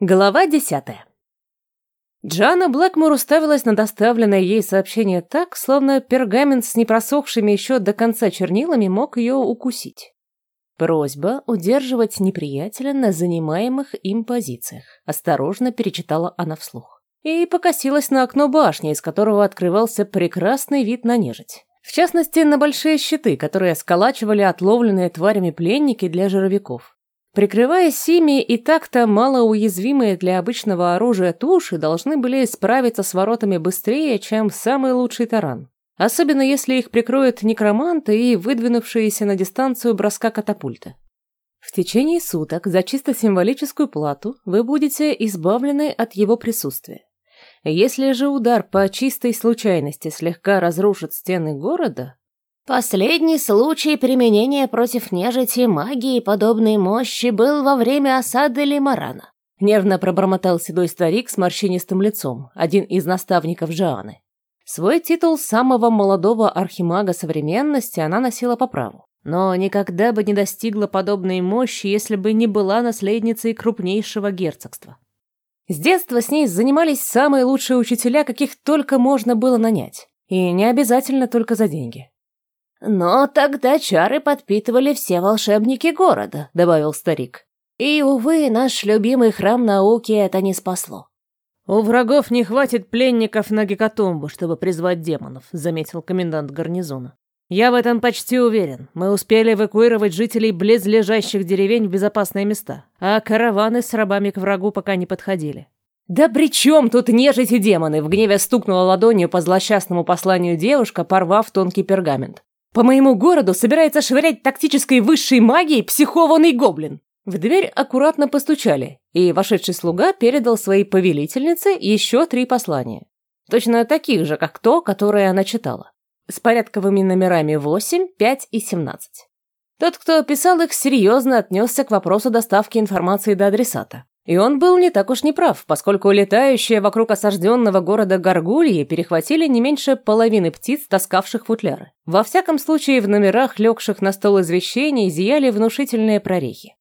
Глава десятая. Джана Блэкмор уставилась на доставленное ей сообщение так, словно пергамент с непросохшими еще до конца чернилами мог ее укусить. Просьба удерживать неприятеля на занимаемых им позициях. Осторожно перечитала она вслух. И покосилась на окно башни, из которого открывался прекрасный вид на нежить. В частности, на большие щиты, которые сколачивали отловленные тварями пленники для жировиков. Прикрываясь ими и так-то малоуязвимые для обычного оружия туши должны были справиться с воротами быстрее, чем самый лучший таран. Особенно если их прикроют некроманты и выдвинувшиеся на дистанцию броска катапульта. В течение суток за чисто символическую плату вы будете избавлены от его присутствия. Если же удар по чистой случайности слегка разрушит стены города, Последний случай применения против нежити магии подобной мощи был во время осады Лимарана. Нервно пробормотал седой старик с морщинистым лицом, один из наставников Жианы. Свой титул самого молодого архимага современности она носила по праву, но никогда бы не достигла подобной мощи, если бы не была наследницей крупнейшего герцогства. С детства с ней занимались самые лучшие учителя, каких только можно было нанять, и не обязательно только за деньги. «Но тогда чары подпитывали все волшебники города», — добавил старик. «И, увы, наш любимый храм науки это не спасло». «У врагов не хватит пленников на гекатомбу, чтобы призвать демонов», — заметил комендант гарнизона. «Я в этом почти уверен. Мы успели эвакуировать жителей близлежащих деревень в безопасные места, а караваны с рабами к врагу пока не подходили». «Да при чем тут нежить и демоны?» — в гневе стукнула ладонью по злосчастному посланию девушка, порвав тонкий пергамент. По моему городу собирается швырять тактической высшей магией психованный гоблин. В дверь аккуратно постучали, и вошедший слуга передал своей повелительнице еще три послания. Точно таких же, как то, которое она читала. С порядковыми номерами 8, 5 и 17. Тот, кто писал их, серьезно отнесся к вопросу доставки информации до адресата. И он был не так уж неправ, поскольку летающие вокруг осажденного города горгульи перехватили не меньше половины птиц, таскавших футляры. Во всяком случае, в номерах, легших на стол извещений, зияли внушительные прорехи.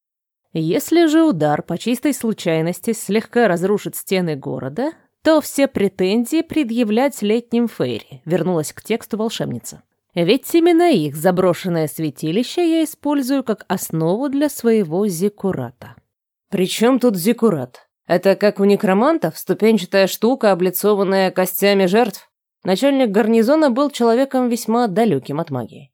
Если же удар по чистой случайности слегка разрушит стены города, то все претензии предъявлять летним Фейри, вернулась к тексту волшебница. Ведь именно их заброшенное святилище я использую как основу для своего зиккурата. Причем тут зиккурат? Это как у некромантов, ступенчатая штука, облицованная костями жертв? Начальник гарнизона был человеком весьма далеким от магии.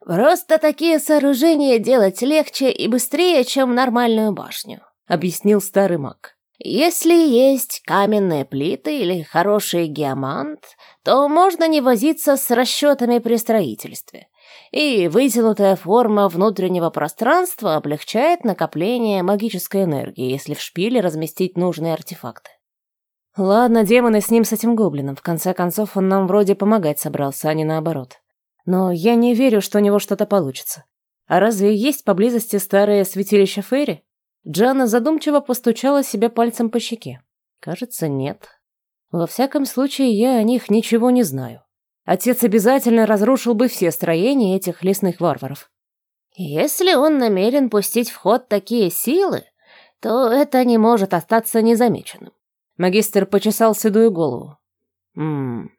«Просто такие сооружения делать легче и быстрее, чем нормальную башню», — объяснил старый маг. «Если есть каменные плиты или хороший геомант, то можно не возиться с расчетами при строительстве и вытянутая форма внутреннего пространства облегчает накопление магической энергии, если в шпиле разместить нужные артефакты. Ладно, демоны с ним, с этим гоблином. В конце концов, он нам вроде помогать собрался, а не наоборот. Но я не верю, что у него что-то получится. А разве есть поблизости старое святилище Ферри? Джана задумчиво постучала себе пальцем по щеке. Кажется, нет. Во всяком случае, я о них ничего не знаю отец обязательно разрушил бы все строения этих лесных варваров. Если он намерен пустить в ход такие силы, то это не может остаться незамеченным. Магистр почесал седую голову. Ммм.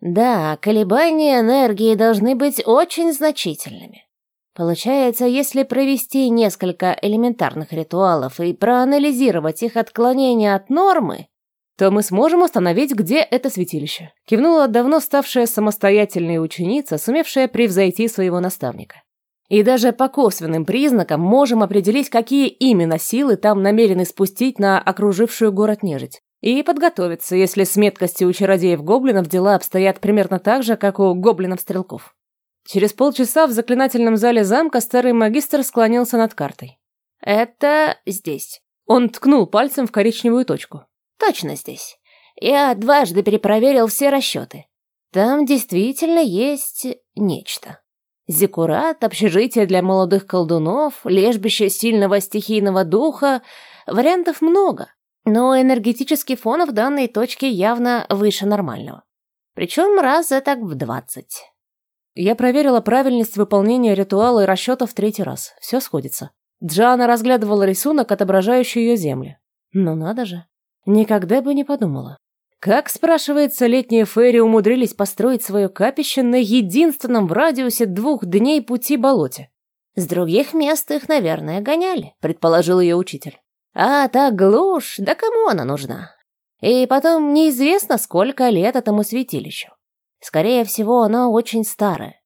Да, колебания энергии должны быть очень значительными. Получается, если провести несколько элементарных ритуалов и проанализировать их отклонения от нормы, то мы сможем установить, где это святилище», кивнула давно ставшая самостоятельной ученица, сумевшая превзойти своего наставника. «И даже по косвенным признакам можем определить, какие именно силы там намерены спустить на окружившую город нежить. И подготовиться, если с меткостью у чародеев-гоблинов дела обстоят примерно так же, как у гоблинов-стрелков». Через полчаса в заклинательном зале замка старый магистр склонился над картой. «Это здесь». Он ткнул пальцем в коричневую точку. Точно здесь. Я дважды перепроверил все расчеты. Там действительно есть нечто. Зиккурат, общежитие для молодых колдунов, лежбище сильного стихийного духа. Вариантов много. Но энергетический фон в данной точке явно выше нормального. Причем раз так в двадцать. Я проверила правильность выполнения ритуала и расчетов в третий раз. Все сходится. Джана разглядывала рисунок, отображающий ее земли. Ну надо же. Никогда бы не подумала. Как, спрашивается, летние фейри умудрились построить свое капище на единственном в радиусе двух дней пути болоте? С других мест их, наверное, гоняли, предположил ее учитель. А та глушь, да кому она нужна? И потом неизвестно, сколько лет этому святилищу. Скорее всего, оно очень старое.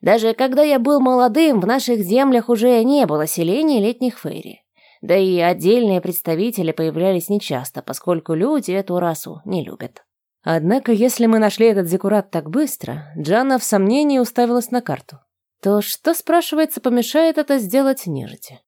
Даже когда я был молодым, в наших землях уже не было селений летних фейри. Да и отдельные представители появлялись нечасто, поскольку люди эту расу не любят. Однако, если мы нашли этот зекурат так быстро, Джанна в сомнении уставилась на карту, то что, спрашивается, помешает это сделать нежити?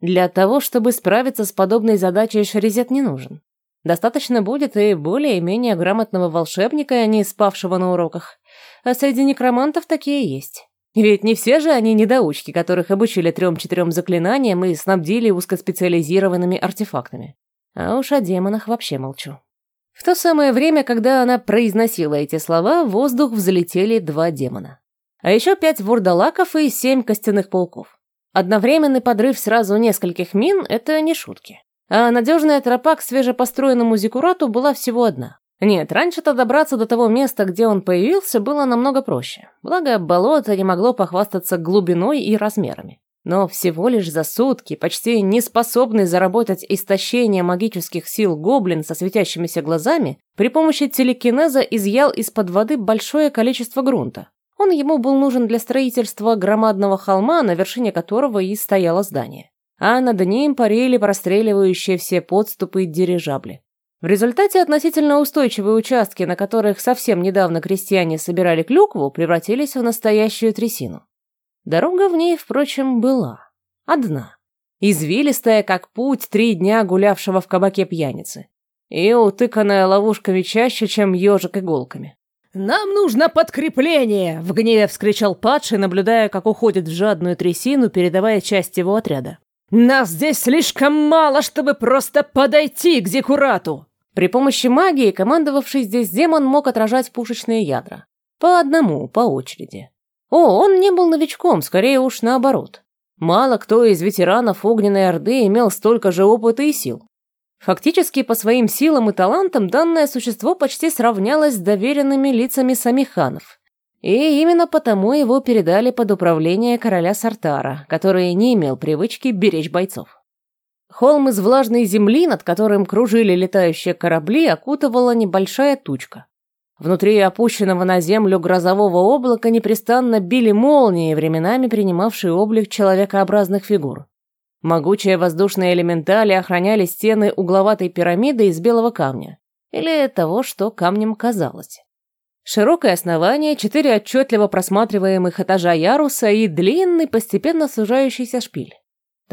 Для того, чтобы справиться с подобной задачей, Шерезет не нужен. Достаточно будет и более-менее грамотного волшебника, а не спавшего на уроках. А среди некромантов такие есть. Ведь не все же они недоучки, которых обучили трем-четырем заклинаниям и снабдили узкоспециализированными артефактами. А уж о демонах вообще молчу. В то самое время, когда она произносила эти слова, в воздух взлетели два демона. А еще пять вурдалаков и семь костяных пауков. Одновременный подрыв сразу нескольких мин — это не шутки. А надежная тропа к свежепостроенному зикурату была всего одна. Нет, раньше-то добраться до того места, где он появился, было намного проще. Благо, болото не могло похвастаться глубиной и размерами. Но всего лишь за сутки, почти не способный заработать истощение магических сил гоблин со светящимися глазами, при помощи телекинеза изъял из-под воды большое количество грунта. Он ему был нужен для строительства громадного холма, на вершине которого и стояло здание. А над ним парили простреливающие все подступы дирижабли. В результате относительно устойчивые участки, на которых совсем недавно крестьяне собирали клюкву, превратились в настоящую трясину. Дорога в ней, впрочем, была. Одна. Извилистая, как путь три дня гулявшего в кабаке пьяницы. И утыканная ловушками чаще, чем ежик иголками. «Нам нужно подкрепление!» — в гневе вскричал падший, наблюдая, как уходит в жадную трясину, передавая часть его отряда. «Нас здесь слишком мало, чтобы просто подойти к Зекурату!» При помощи магии командовавший здесь демон мог отражать пушечные ядра. По одному, по очереди. О, он не был новичком, скорее уж наоборот. Мало кто из ветеранов Огненной Орды имел столько же опыта и сил. Фактически по своим силам и талантам данное существо почти сравнялось с доверенными лицами самих ханов. И именно потому его передали под управление короля Сартара, который не имел привычки беречь бойцов. Холм из влажной земли, над которым кружили летающие корабли, окутывала небольшая тучка. Внутри опущенного на землю грозового облака непрестанно били молнии, временами принимавшие облик человекообразных фигур. Могучие воздушные элементали охраняли стены угловатой пирамиды из белого камня. Или того, что камнем казалось. Широкое основание, четыре отчетливо просматриваемых этажа яруса и длинный, постепенно сужающийся шпиль.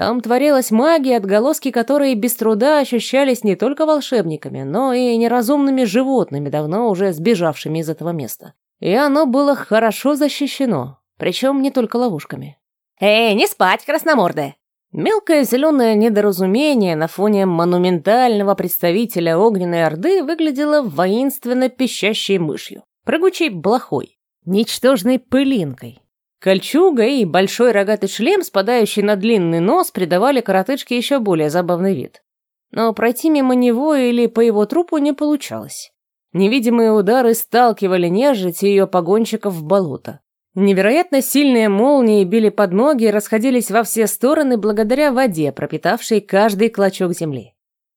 Там творилась магия, отголоски которой без труда ощущались не только волшебниками, но и неразумными животными, давно уже сбежавшими из этого места. И оно было хорошо защищено, причем не только ловушками. «Эй, не спать, красномордая!» Мелкое зеленое недоразумение на фоне монументального представителя Огненной Орды выглядело воинственно пищащей мышью, прыгучей блохой, ничтожной пылинкой, Кольчуга и большой рогатый шлем, спадающий на длинный нос, придавали коротышке еще более забавный вид. Но пройти мимо него или по его трупу не получалось. Невидимые удары сталкивали нежить и ее погонщиков в болото. Невероятно сильные молнии били под ноги и расходились во все стороны благодаря воде, пропитавшей каждый клочок земли.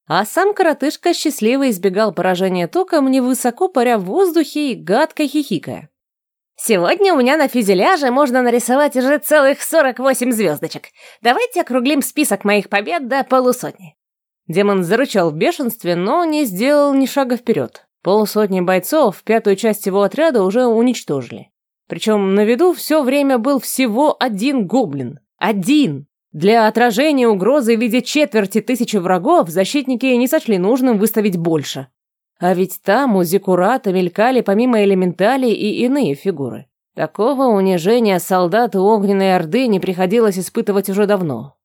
А сам коротышка счастливо избегал поражения током, невысоко паря в воздухе и гадко хихикая. Сегодня у меня на фюзеляже можно нарисовать уже целых 48 звездочек. Давайте округлим список моих побед до полусотни. Демон зарычал в бешенстве, но не сделал ни шага вперед. Полусотни бойцов, пятую часть его отряда уже уничтожили. Причем на виду все время был всего один гоблин. Один! Для отражения угрозы в виде четверти тысячи врагов защитники не сочли нужным выставить больше. А ведь там у Зиккурата мелькали помимо элементалей и иные фигуры. Такого унижения солдату Огненной Орды не приходилось испытывать уже давно.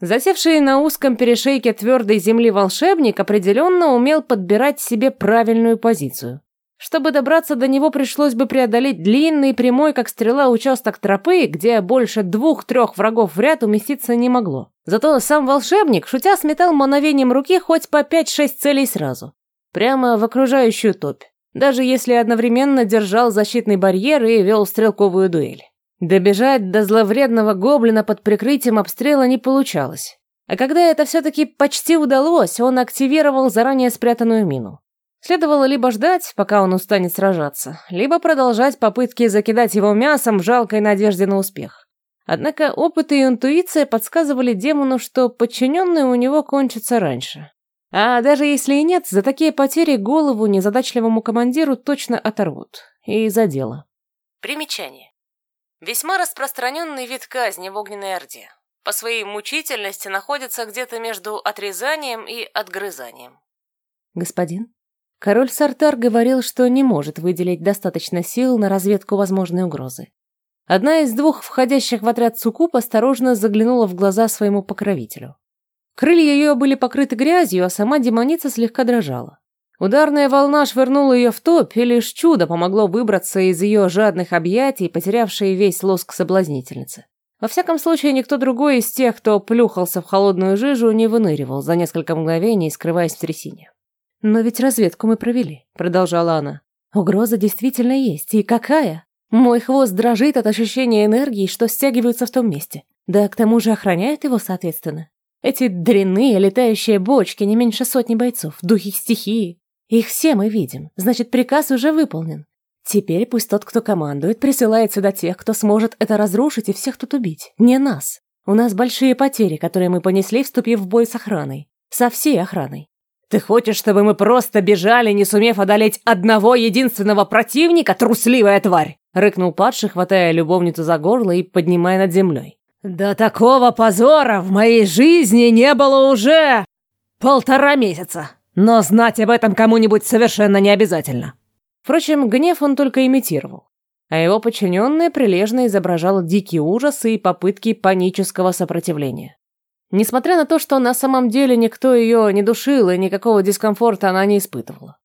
Засевший на узком перешейке твердой земли волшебник определенно умел подбирать себе правильную позицию. Чтобы добраться до него, пришлось бы преодолеть длинный, прямой, как стрела, участок тропы, где больше двух-трех врагов в ряд уместиться не могло. Зато сам волшебник, шутя, сметал мановением руки хоть по пять-шесть целей сразу. Прямо в окружающую топь. Даже если одновременно держал защитный барьер и вел стрелковую дуэль. Добежать до зловредного гоблина под прикрытием обстрела не получалось. А когда это все-таки почти удалось, он активировал заранее спрятанную мину. Следовало либо ждать, пока он устанет сражаться, либо продолжать попытки закидать его мясом в жалкой надежде на успех. Однако опыт и интуиция подсказывали демону, что подчиненные у него кончатся раньше. А даже если и нет, за такие потери голову незадачливому командиру точно оторвут. И за дело. Примечание. Весьма распространенный вид казни в Огненной Орде. По своей мучительности находится где-то между отрезанием и отгрызанием. Господин? Король Сартар говорил, что не может выделить достаточно сил на разведку возможной угрозы. Одна из двух входящих в отряд суккуб осторожно заглянула в глаза своему покровителю. Крылья ее были покрыты грязью, а сама демоница слегка дрожала. Ударная волна швырнула ее в топь, и лишь чудо помогло выбраться из ее жадных объятий, потерявшей весь лоск соблазнительницы. Во всяком случае, никто другой из тех, кто плюхался в холодную жижу, не выныривал за несколько мгновений, скрываясь в трясине. «Но ведь разведку мы провели», — продолжала она. «Угроза действительно есть. И какая? Мой хвост дрожит от ощущения энергии, что стягиваются в том месте. Да к тому же охраняют его, соответственно. Эти дрянные летающие бочки, не меньше сотни бойцов, духи стихии. Их все мы видим, значит, приказ уже выполнен. Теперь пусть тот, кто командует, присылает сюда тех, кто сможет это разрушить и всех тут убить. Не нас. У нас большие потери, которые мы понесли, вступив в бой с охраной. Со всей охраной. Ты хочешь, чтобы мы просто бежали, не сумев одолеть одного единственного противника, трусливая тварь?» Рыкнул падший, хватая любовницу за горло и поднимая над землей. «Да такого позора в моей жизни не было уже полтора месяца. Но знать об этом кому-нибудь совершенно не обязательно». Впрочем, гнев он только имитировал, а его подчиненная прилежно изображала дикий ужас и попытки панического сопротивления. Несмотря на то, что на самом деле никто ее не душил и никакого дискомфорта она не испытывала.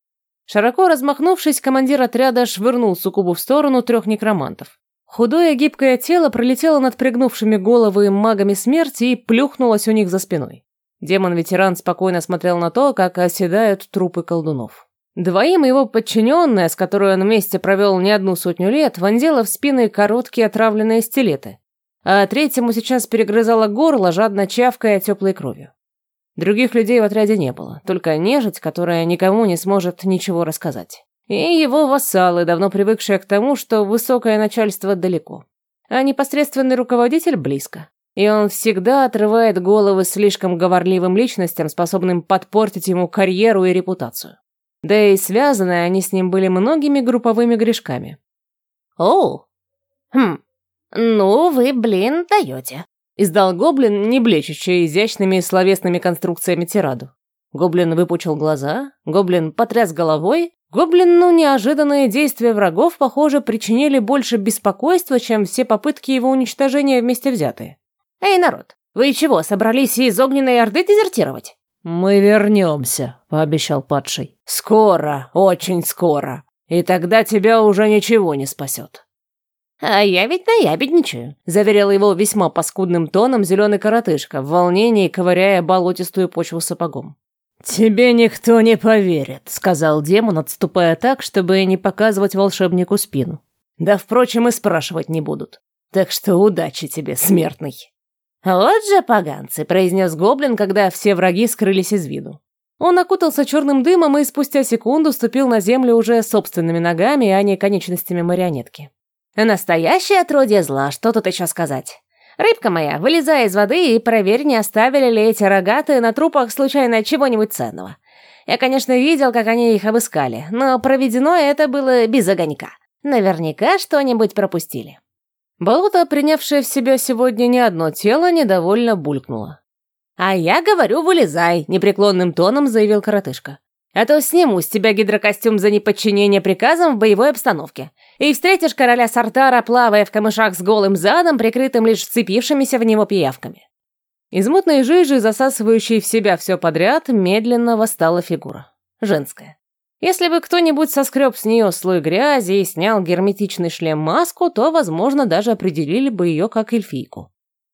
Широко размахнувшись, командир отряда швырнул суккубу в сторону трех некромантов. Худое гибкое тело пролетело над пригнувшими головы магами смерти и плюхнулось у них за спиной. Демон-ветеран спокойно смотрел на то, как оседают трупы колдунов. Двоим его подчиненная, с которой он вместе провел не одну сотню лет, вонзила в спины короткие отравленные стилеты а третьему сейчас перегрызало горло, жадно чавкая теплой кровью. Других людей в отряде не было, только нежить, которая никому не сможет ничего рассказать. И его вассалы, давно привыкшие к тому, что высокое начальство далеко, а непосредственный руководитель близко. И он всегда отрывает головы слишком говорливым личностям, способным подпортить ему карьеру и репутацию. Да и связаны они с ним были многими групповыми грешками. «Оу! Хм, «Ну, вы, блин, даете», — издал гоблин, не блещущий изящными словесными конструкциями тираду. Гоблин выпучил глаза, гоблин потряс головой. Гоблину неожиданные действия врагов, похоже, причинили больше беспокойства, чем все попытки его уничтожения вместе взятые. «Эй, народ, вы чего, собрались из огненной орды дезертировать?» «Мы вернемся», — пообещал падший. «Скоро, очень скоро. И тогда тебя уже ничего не спасет». «А я ведь наябедничаю», — заверил его весьма паскудным тоном зеленый коротышка, в волнении ковыряя болотистую почву сапогом. «Тебе никто не поверит», — сказал демон, отступая так, чтобы не показывать волшебнику спину. «Да, впрочем, и спрашивать не будут. Так что удачи тебе, смертный». «Вот же поганцы», — произнес гоблин, когда все враги скрылись из виду. Он окутался черным дымом и спустя секунду ступил на землю уже собственными ногами, а не конечностями марионетки. Настоящее отродье зла, что тут еще сказать? Рыбка моя, вылезай из воды и проверь, не оставили ли эти рогатые на трупах случайно чего-нибудь ценного. Я, конечно, видел, как они их обыскали, но проведено это было без огонька. Наверняка что-нибудь пропустили. Болото, принявшее в себя сегодня не одно тело, недовольно булькнуло. «А я говорю, вылезай», — непреклонным тоном заявил коротышка. «А то сниму с тебя гидрокостюм за неподчинение приказам в боевой обстановке и встретишь короля Сартара, плавая в камышах с голым задом, прикрытым лишь вцепившимися в него пиявками. Из мутной жижи, засасывающей в себя все подряд, медленно восстала фигура. Женская. Если бы кто-нибудь соскреб с нее слой грязи и снял герметичный шлем-маску, то, возможно, даже определили бы ее как эльфийку.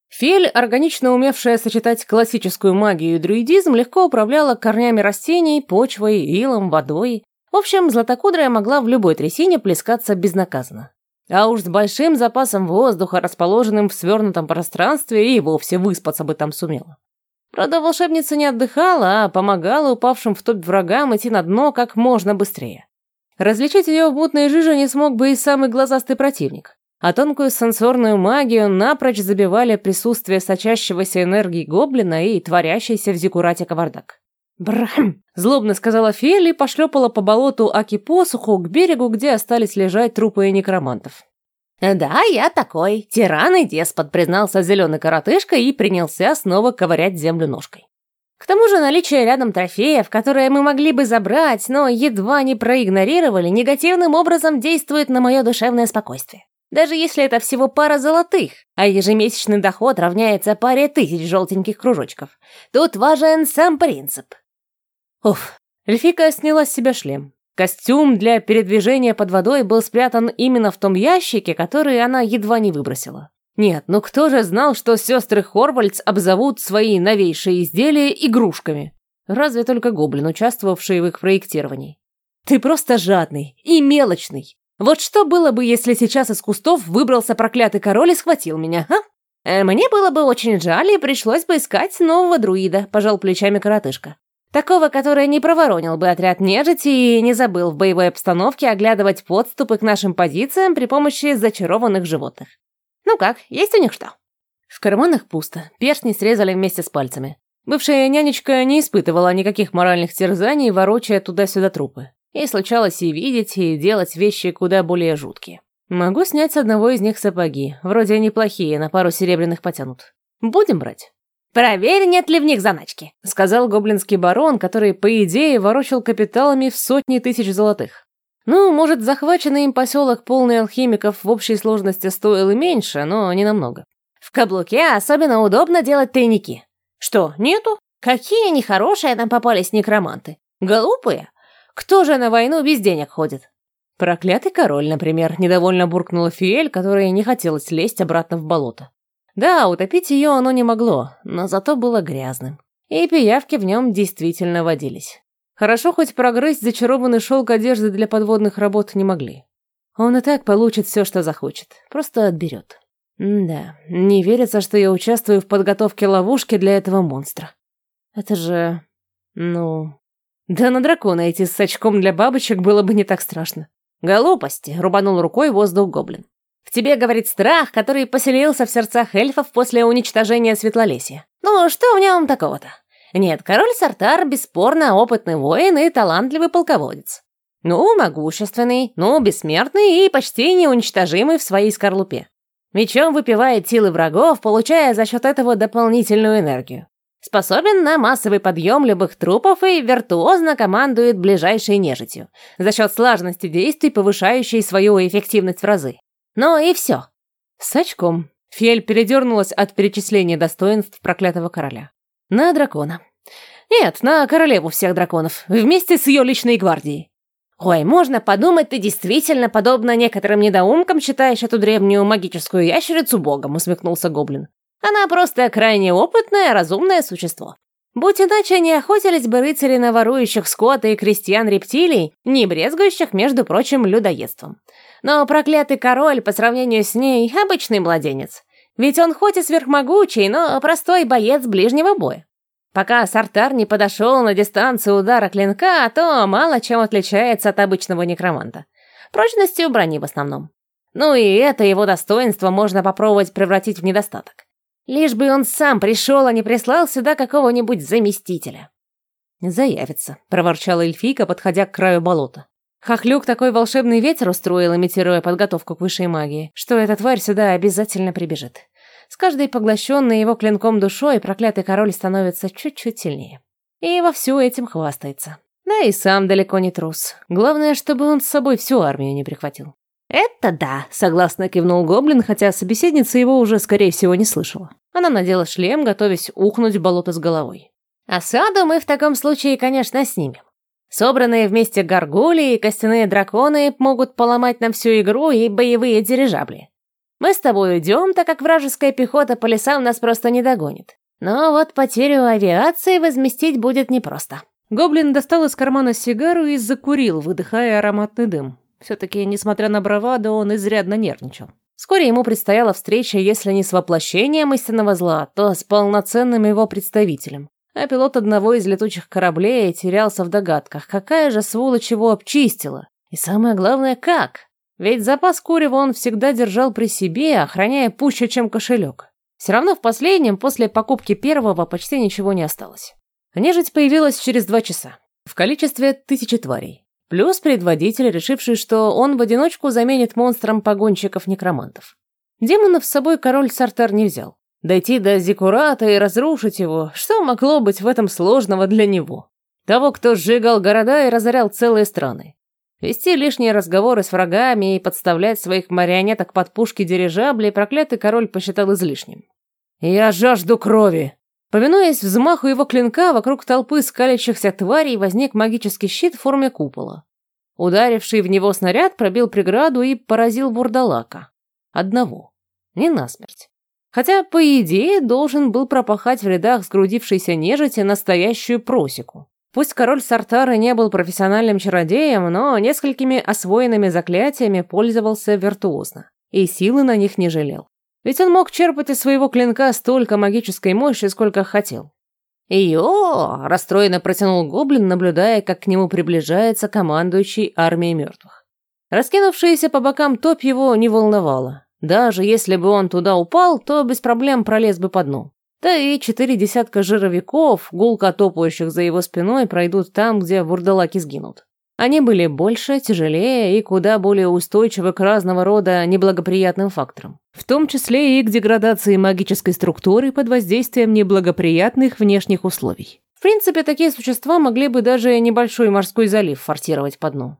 Фель, органично умевшая сочетать классическую магию и друидизм, легко управляла корнями растений, почвой, илом, водой. В общем, златокудрая могла в любой трясине плескаться безнаказанно. А уж с большим запасом воздуха, расположенным в свернутом пространстве, и вовсе выспаться бы там сумела. Правда, волшебница не отдыхала, а помогала упавшим в топ врагам идти на дно как можно быстрее. Различить ее в мутной жиже не смог бы и самый глазастый противник. А тонкую сенсорную магию напрочь забивали присутствие сочащегося энергии гоблина и творящийся в зикурате кавардак. «Брахм!» – злобно сказала Фель и пошлепала по болоту Аки посуху к берегу, где остались лежать трупы некромантов. «Да, я такой, тиран и деспот», — признался зеленый коротышка и принялся снова ковырять землю ножкой. К тому же наличие рядом трофеев, которые мы могли бы забрать, но едва не проигнорировали, негативным образом действует на мое душевное спокойствие. Даже если это всего пара золотых, а ежемесячный доход равняется паре тысяч желтеньких кружочков. Тут важен сам принцип. Уф, Эльфика сняла с себя шлем. Костюм для передвижения под водой был спрятан именно в том ящике, который она едва не выбросила. Нет, ну кто же знал, что сестры Хорвальдс обзовут свои новейшие изделия игрушками? Разве только гоблин, участвовавший в их проектировании. Ты просто жадный и мелочный. Вот что было бы, если сейчас из кустов выбрался проклятый король и схватил меня, а? Э, мне было бы очень жаль, и пришлось бы искать нового друида, пожал плечами коротышка. Такого, который не проворонил бы отряд нежити и не забыл в боевой обстановке оглядывать подступы к нашим позициям при помощи зачарованных животных. Ну как, есть у них что? В карманах пусто, перстни срезали вместе с пальцами. Бывшая нянечка не испытывала никаких моральных терзаний, ворочая туда-сюда трупы. Ей случалось и видеть, и делать вещи куда более жуткие. Могу снять с одного из них сапоги, вроде неплохие, на пару серебряных потянут. Будем брать? «Проверь, нет ли в них заначки», — сказал гоблинский барон, который, по идее, ворочал капиталами в сотни тысяч золотых. Ну, может, захваченный им поселок, полный алхимиков, в общей сложности стоил и меньше, но не намного. В каблуке особенно удобно делать тайники. Что, нету? Какие нехорошие нам попались некроманты. Глупые. Кто же на войну без денег ходит? Проклятый король, например, недовольно буркнула Фиэль, которая не хотелось лезть обратно в болото. Да, утопить ее оно не могло, но зато было грязным. И пиявки в нем действительно водились. Хорошо хоть прогрызть зачарованный шелк одежды для подводных работ не могли. Он и так получит все, что захочет, просто отберет. да, не верится, что я участвую в подготовке ловушки для этого монстра. Это же... ну... Да на дракона идти с очком для бабочек было бы не так страшно. «Глупости!» — рубанул рукой воздух гоблин. В тебе, говорит, страх, который поселился в сердцах эльфов после уничтожения Светлолесья. Ну, что в нем такого-то? Нет, король Сартар бесспорно опытный воин и талантливый полководец. Ну, могущественный, ну, бессмертный и почти неуничтожимый в своей скорлупе. Мечом выпивает силы врагов, получая за счет этого дополнительную энергию. Способен на массовый подъем любых трупов и виртуозно командует ближайшей нежитью, за счет слаженности действий, повышающей свою эффективность в разы. Ну и все. С очком. Фель передернулась от перечисления достоинств проклятого короля. На дракона. Нет, на королеву всех драконов, вместе с ее личной гвардией. Ой, можно подумать, ты действительно, подобно некоторым недоумкам, считаешь эту древнюю магическую ящерицу богом, усмехнулся гоблин. Она просто крайне опытное, разумное существо. Будь иначе, не охотились бы рыцари на ворующих скота и крестьян-рептилий, не брезгующих, между прочим, людоедством. Но проклятый король по сравнению с ней — обычный младенец. Ведь он хоть и сверхмогучий, но простой боец ближнего боя. Пока Сартар не подошел на дистанцию удара клинка, то мало чем отличается от обычного некроманта. Прочностью брони в основном. Ну и это его достоинство можно попробовать превратить в недостаток. Лишь бы он сам пришел, а не прислал сюда какого-нибудь заместителя. «Заявится», — проворчала эльфийка, подходя к краю болота. Хохлюк такой волшебный ветер устроил, имитируя подготовку к высшей магии, что эта тварь сюда обязательно прибежит. С каждой поглощенной его клинком душой проклятый король становится чуть-чуть сильнее. И вовсю этим хвастается. Да и сам далеко не трус. Главное, чтобы он с собой всю армию не прихватил. «Это да», — согласно кивнул Гоблин, хотя собеседница его уже, скорее всего, не слышала. Она надела шлем, готовясь ухнуть в болото с головой. «Осаду мы в таком случае, конечно, снимем. Собранные вместе горгули и костяные драконы могут поломать нам всю игру и боевые дирижабли. Мы с тобой уйдем, так как вражеская пехота по лесам нас просто не догонит. Но вот потерю авиации возместить будет непросто». Гоблин достал из кармана сигару и закурил, выдыхая ароматный дым. Все-таки, несмотря на браваду, он изрядно нервничал. Вскоре ему предстояла встреча, если не с воплощением истинного зла, то с полноценным его представителем. А пилот одного из летучих кораблей терялся в догадках, какая же сволочь его обчистила. И самое главное, как? Ведь запас курева он всегда держал при себе, охраняя пуще, чем кошелек. Все равно в последнем, после покупки первого, почти ничего не осталось. Нежить появилась через два часа. В количестве тысячи тварей. Плюс предводитель, решивший, что он в одиночку заменит монстром погонщиков-некромантов. Демонов с собой король Сартар не взял. Дойти до Зикурата и разрушить его, что могло быть в этом сложного для него? Того, кто сжигал города и разорял целые страны. Вести лишние разговоры с врагами и подставлять своих марионеток под пушки дирижабли проклятый король посчитал излишним. «Я жажду крови!» Повинуясь взмаху его клинка, вокруг толпы скалящихся тварей возник магический щит в форме купола. Ударивший в него снаряд пробил преграду и поразил бурдалака. Одного. Не насмерть. Хотя, по идее, должен был пропахать в рядах сгрудившейся нежити настоящую просеку. Пусть король Сартары не был профессиональным чародеем, но несколькими освоенными заклятиями пользовался виртуозно. И силы на них не жалел. Ведь он мог черпать из своего клинка столько магической мощи, сколько хотел. «Йо!» – расстроенно протянул гоблин, наблюдая, как к нему приближается командующий армией мертвых. Раскинувшаяся по бокам топ его не волновало. Даже если бы он туда упал, то без проблем пролез бы по дну. Да и четыре десятка жировиков, гулко топающих за его спиной, пройдут там, где вурдалаки сгинут. Они были больше, тяжелее и куда более устойчивы к разного рода неблагоприятным факторам. В том числе и к деградации магической структуры под воздействием неблагоприятных внешних условий. В принципе, такие существа могли бы даже небольшой морской залив форсировать по дну.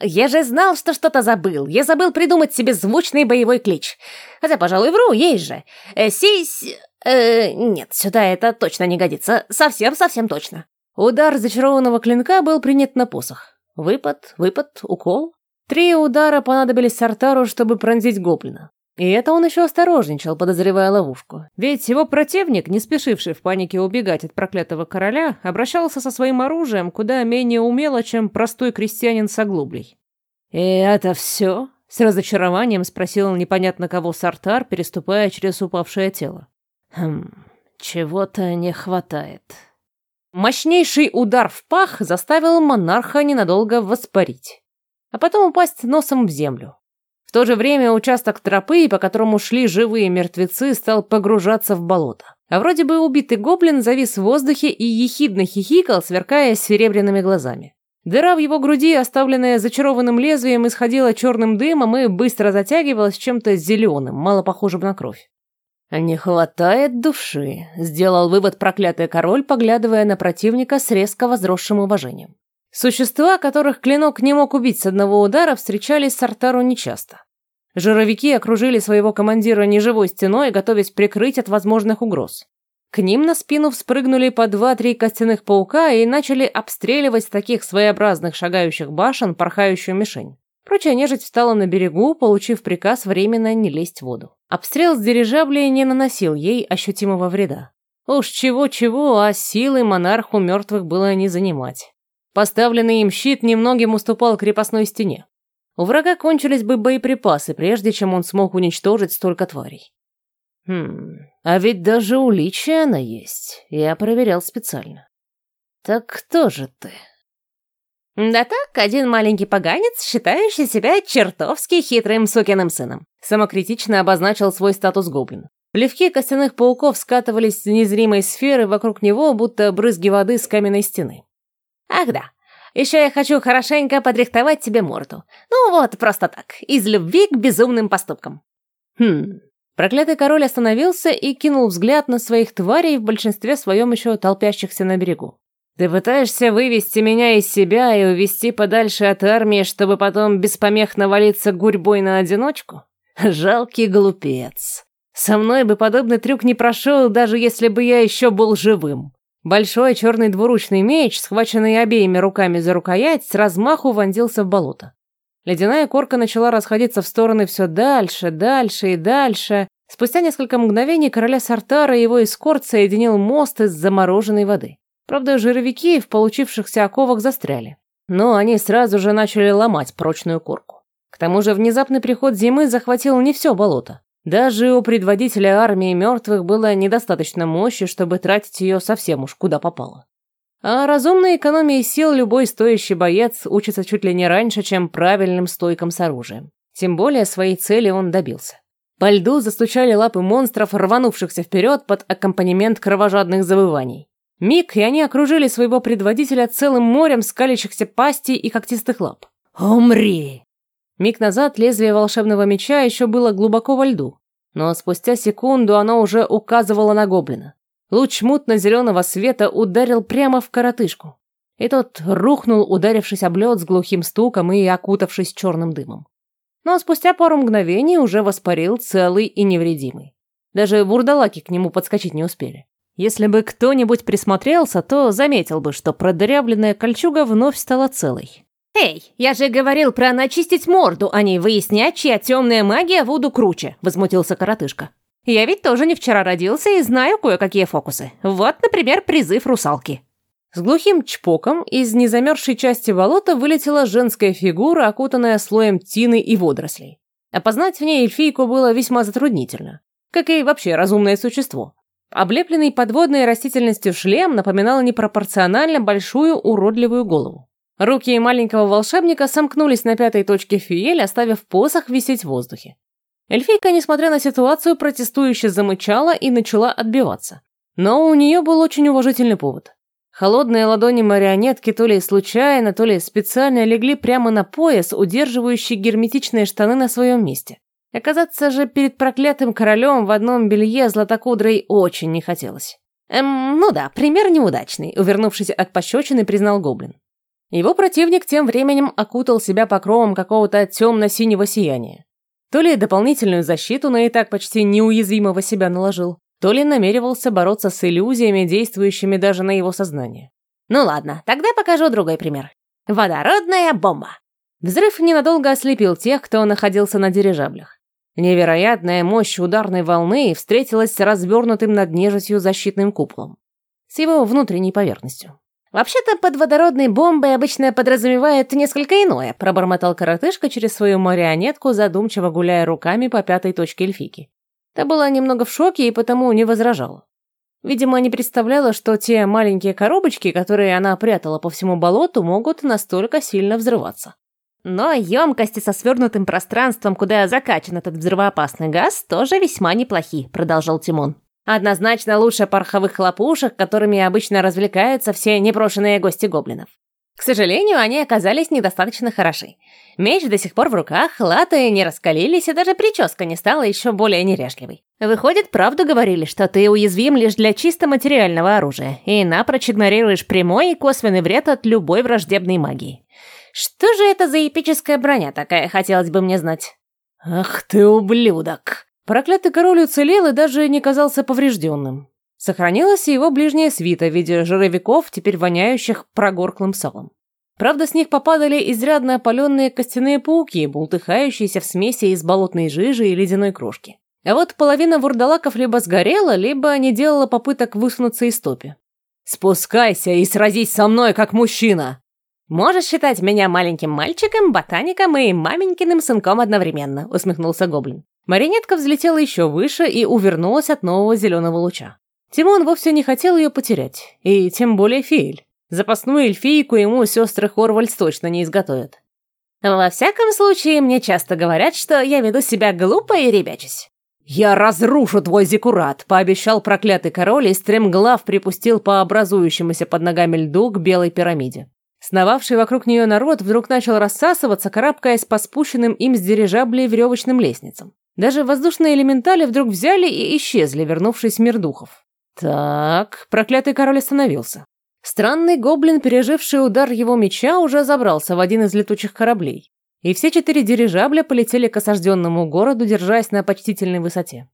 «Я же знал, что что-то забыл. Я забыл придумать себе звучный боевой клич. Хотя, пожалуй, вру, есть же. Э, сись... Э, нет, сюда это точно не годится. Совсем-совсем точно». Удар зачарованного клинка был принят на посох. Выпад, выпад, укол. Три удара понадобились Сартару, чтобы пронзить гоблина. И это он еще осторожничал, подозревая ловушку. Ведь его противник, не спешивший в панике убегать от проклятого короля, обращался со своим оружием куда менее умело, чем простой крестьянин с оглублей. «И это все?» — с разочарованием спросил непонятно кого Сартар, переступая через упавшее тело. «Хм, чего-то не хватает». Мощнейший удар в пах заставил монарха ненадолго воспарить, а потом упасть носом в землю. В то же время участок тропы, по которому шли живые мертвецы, стал погружаться в болото. А вроде бы убитый гоблин завис в воздухе и ехидно хихикал, сверкая серебряными глазами. Дыра в его груди, оставленная зачарованным лезвием, исходила черным дымом и быстро затягивалась чем-то зеленым, мало похожим на кровь. «Не хватает души», — сделал вывод проклятый король, поглядывая на противника с резко возросшим уважением. Существа, которых клинок не мог убить с одного удара, встречались с Артару нечасто. Жировики окружили своего командира неживой стеной, готовясь прикрыть от возможных угроз. К ним на спину вспрыгнули по два-три костяных паука и начали обстреливать таких своеобразных шагающих башен порхающую мишень. Прочая нежить встала на берегу, получив приказ временно не лезть в воду. Обстрел с дирижабля не наносил ей ощутимого вреда. Уж чего-чего, а силы монарху мертвых было не занимать. Поставленный им щит немногим уступал крепостной стене. У врага кончились бы боеприпасы, прежде чем он смог уничтожить столько тварей. Хм, а ведь даже у Личи она есть. Я проверял специально. Так кто же ты? Да так, один маленький поганец, считающий себя чертовски хитрым сукиным сыном. Самокритично обозначил свой статус гоблин. Плевки костяных пауков скатывались с незримой сферы вокруг него, будто брызги воды с каменной стены. Ах да, еще я хочу хорошенько подрихтовать тебе морду. Ну вот, просто так, из любви к безумным поступкам. Хм. Проклятый король остановился и кинул взгляд на своих тварей, в большинстве своем еще толпящихся на берегу. «Ты пытаешься вывести меня из себя и увести подальше от армии, чтобы потом без помех навалиться гурьбой на одиночку? Жалкий глупец. Со мной бы подобный трюк не прошел, даже если бы я еще был живым. Большой черный двуручный меч, схваченный обеими руками за рукоять, с размаху вонзился в болото. Ледяная корка начала расходиться в стороны все дальше, дальше и дальше. Спустя несколько мгновений короля Сартара и его эскорт соединил мост из замороженной воды. Правда, жировики в получившихся оковах застряли. Но они сразу же начали ломать прочную корку. К тому же внезапный приход зимы захватил не все болото. Даже у предводителя армии мертвых было недостаточно мощи, чтобы тратить ее совсем уж куда попало. А разумной экономии сил любой стоящий боец учится чуть ли не раньше, чем правильным стойкам с оружием. Тем более своей цели он добился. По льду застучали лапы монстров, рванувшихся вперед под аккомпанемент кровожадных завываний. Миг, и они окружили своего предводителя целым морем скалящихся пастей и когтистых лап. «Умри!» Миг назад лезвие волшебного меча еще было глубоко во льду, но спустя секунду оно уже указывало на гоблина. Луч мутно-зеленого света ударил прямо в коротышку, и тот рухнул, ударившись об лед с глухим стуком и окутавшись черным дымом. Но спустя пару мгновений уже воспарил целый и невредимый. Даже вурдалаки к нему подскочить не успели. Если бы кто-нибудь присмотрелся, то заметил бы, что продырявленная кольчуга вновь стала целой. «Эй, я же говорил про начистить морду, а не выяснять, чья темная магия Вуду круче», — возмутился коротышка. «Я ведь тоже не вчера родился и знаю кое-какие фокусы. Вот, например, призыв русалки». С глухим чпоком из незамерзшей части болота вылетела женская фигура, окутанная слоем тины и водорослей. Опознать в ней эльфийку было весьма затруднительно, как и вообще разумное существо. Облепленный подводной растительностью шлем напоминал непропорционально большую уродливую голову. Руки маленького волшебника сомкнулись на пятой точке фиель, оставив посох висеть в воздухе. Эльфийка, несмотря на ситуацию, протестующе замычала и начала отбиваться. Но у нее был очень уважительный повод. Холодные ладони марионетки то ли случайно, то ли специально легли прямо на пояс, удерживающий герметичные штаны на своем месте. Оказаться же перед проклятым королем в одном белье златокудрой очень не хотелось. Эм, ну да, пример неудачный, увернувшись от пощечины, признал Гоблин. Его противник тем временем окутал себя покровом какого-то темно-синего сияния. То ли дополнительную защиту на и так почти неуязвимого себя наложил, то ли намеревался бороться с иллюзиями, действующими даже на его сознание. Ну ладно, тогда покажу другой пример. Водородная бомба. Взрыв ненадолго ослепил тех, кто находился на дирижаблях. Невероятная мощь ударной волны встретилась с развернутым над нежитью защитным куполом. С его внутренней поверхностью. «Вообще-то под водородной бомбой обычно подразумевает несколько иное», пробормотал коротышка через свою марионетку, задумчиво гуляя руками по пятой точке эльфики. Та была немного в шоке и потому не возражала. Видимо, не представляла, что те маленькие коробочки, которые она прятала по всему болоту, могут настолько сильно взрываться. Но емкости со свернутым пространством, куда закачан этот взрывоопасный газ, тоже весьма неплохи, продолжал Тимон. Однозначно лучше пороховых хлопушек, которыми обычно развлекаются все непрошенные гости гоблинов. К сожалению, они оказались недостаточно хороши. Меч до сих пор в руках, латы не раскалились, и даже прическа не стала еще более неряшливой. Выходит, правду говорили, что ты уязвим лишь для чисто материального оружия и напрочь игнорируешь прямой и косвенный вред от любой враждебной магии. Что же это за эпическая броня такая, хотелось бы мне знать? Ах ты ублюдок! Проклятый король уцелел и даже не казался поврежденным. Сохранилась и его ближняя свита в виде жировиков, теперь воняющих прогорклым салом. Правда, с них попадали изрядно опаленные костяные пауки, бултыхающиеся в смеси из болотной жижи и ледяной крошки. А вот половина вурдалаков либо сгорела, либо не делала попыток высунуться из топи. «Спускайся и сразись со мной, как мужчина!» «Можешь считать меня маленьким мальчиком, ботаником и маменькиным сынком одновременно», — усмехнулся Гоблин. Маринетка взлетела еще выше и увернулась от нового зеленого луча. Тимон вовсе не хотел ее потерять, и тем более Фиэль. Запасную эльфийку ему сестры Хорвальдс точно не изготовят. «Во всяком случае, мне часто говорят, что я веду себя глупо и ребячусь». «Я разрушу твой зиккурат», — пообещал проклятый король и стремглав припустил по образующемуся под ногами льду к белой пирамиде. Сновавший вокруг нее народ вдруг начал рассасываться, карабкаясь по спущенным им с дирижаблей веревочным лестницам. Даже воздушные элементали вдруг взяли и исчезли, вернувшись в мир духов. Так, проклятый король остановился. Странный гоблин, переживший удар его меча, уже забрался в один из летучих кораблей. И все четыре дирижабля полетели к осажденному городу, держась на почтительной высоте.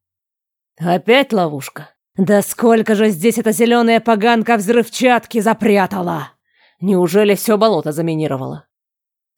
«Опять ловушка», Да сколько же здесь эта зеленая поганка взрывчатки запрятала? Неужели все болото заминировало?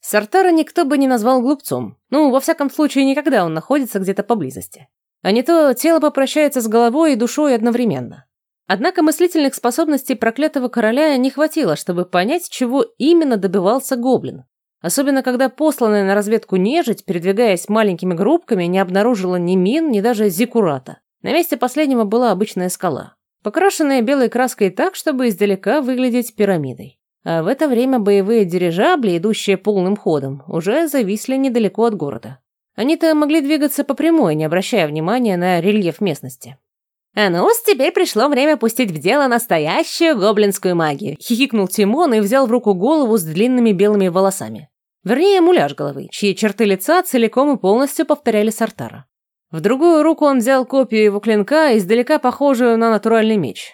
Сартара никто бы не назвал глупцом. Ну, во всяком случае, никогда он находится где-то поблизости. А не то тело попрощается с головой и душой одновременно. Однако мыслительных способностей проклятого короля не хватило, чтобы понять, чего именно добивался гоблин. Особенно, когда посланная на разведку нежить, передвигаясь маленькими группками, не обнаружила ни мин, ни даже зиккурата. На месте последнего была обычная скала, покрашенная белой краской так, чтобы издалека выглядеть пирамидой. А в это время боевые дирижабли, идущие полным ходом, уже зависли недалеко от города. Они-то могли двигаться по прямой, не обращая внимания на рельеф местности. «А ну, теперь пришло время пустить в дело настоящую гоблинскую магию», хихикнул Тимон и взял в руку голову с длинными белыми волосами. Вернее, муляж головы, чьи черты лица целиком и полностью повторяли Сартара. В другую руку он взял копию его клинка, издалека похожую на натуральный меч.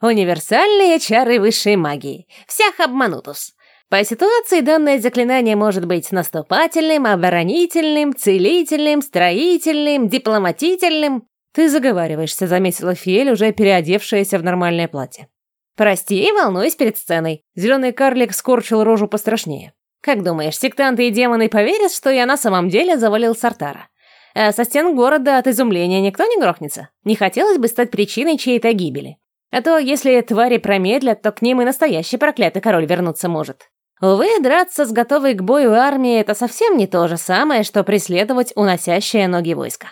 «Универсальные чары высшей магии. Всех обманутус. По ситуации данное заклинание может быть наступательным, оборонительным, целительным, строительным, дипломатительным». «Ты заговариваешься», — заметила Фиэль, уже переодевшаяся в нормальное платье. «Прости, волнуюсь перед сценой». Зеленый карлик скорчил рожу пострашнее. «Как думаешь, сектанты и демоны поверят, что я на самом деле завалил Сартара?» А со стен города от изумления никто не грохнется. Не хотелось бы стать причиной чьей-то гибели. А то, если твари промедлят, то к ним и настоящий проклятый король вернуться может. Увы, драться с готовой к бою армией — это совсем не то же самое, что преследовать уносящее ноги войска.